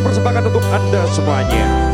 Persembahkan untuk Anda semuanya.